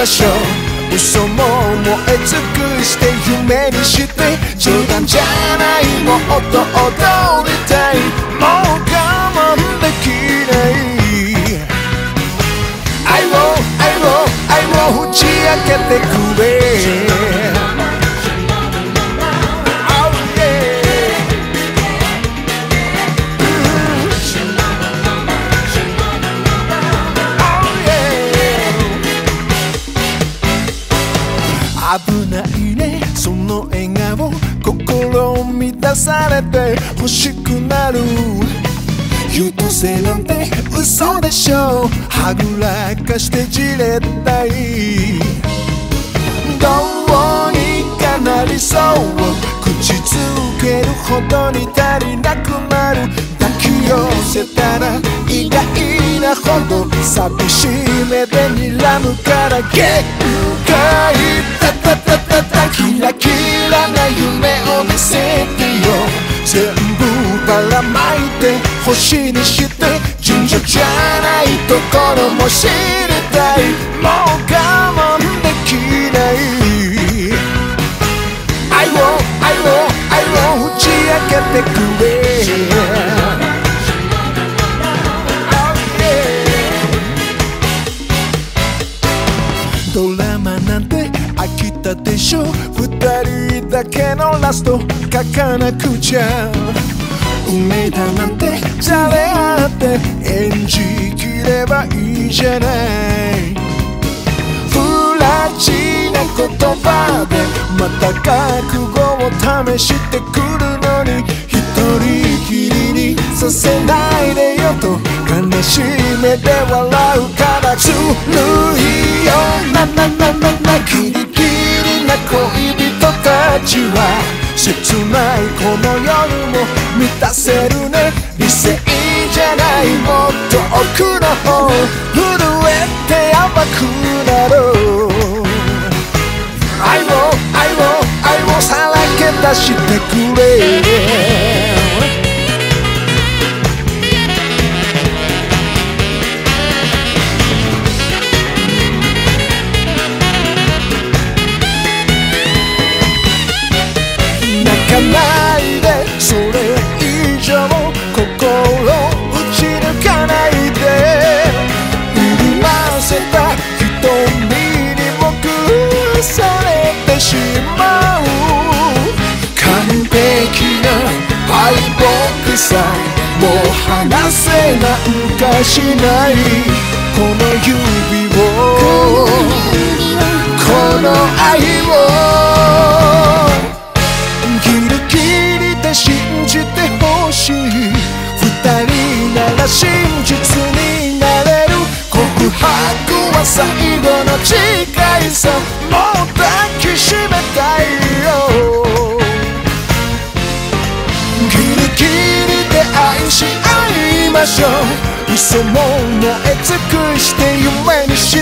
ましょう。嘘も燃え尽くして夢にして。冗談じゃないもっと踊りたいもう我慢できない。愛を愛を愛を打ち明けてくれ。危ないね。その笑顔心を満たされて欲しくなる。優等生なんて嘘でしょはぐらかしてじれったい。どうにかなりそう。口づけるほどに足りなくなる。抱き寄せたら意外なほど。寂しい目で睨むから限界。星にして尋常じゃないところも知りたい。もう我慢できない。愛を愛を愛を打ち明けてくれ。Oh yeah ドラマなんて飽きたでしょ。二人だけのラスト書かなくちゃ。運命だなんて誰だって演じきればいいじゃない。不らちな言葉でまた覚悟を試してくるのに一人きりにさせないでよと悲しい目で笑うからずるいよ。なななななキリキリな恋人たちは切ないこの夜も満たせるね。理性じゃないもっと奥の方震えて甘くなろう愛を愛を愛をさらけ出してくれ。北さもう離せなんかしないこの指をこの愛をギリギリで信じてほしい二人なら真実になれる告白は最後の誓いさもう抱きしめたいよ。ギリギリで愛し合いましょう。嘘も燃え尽くして夢にし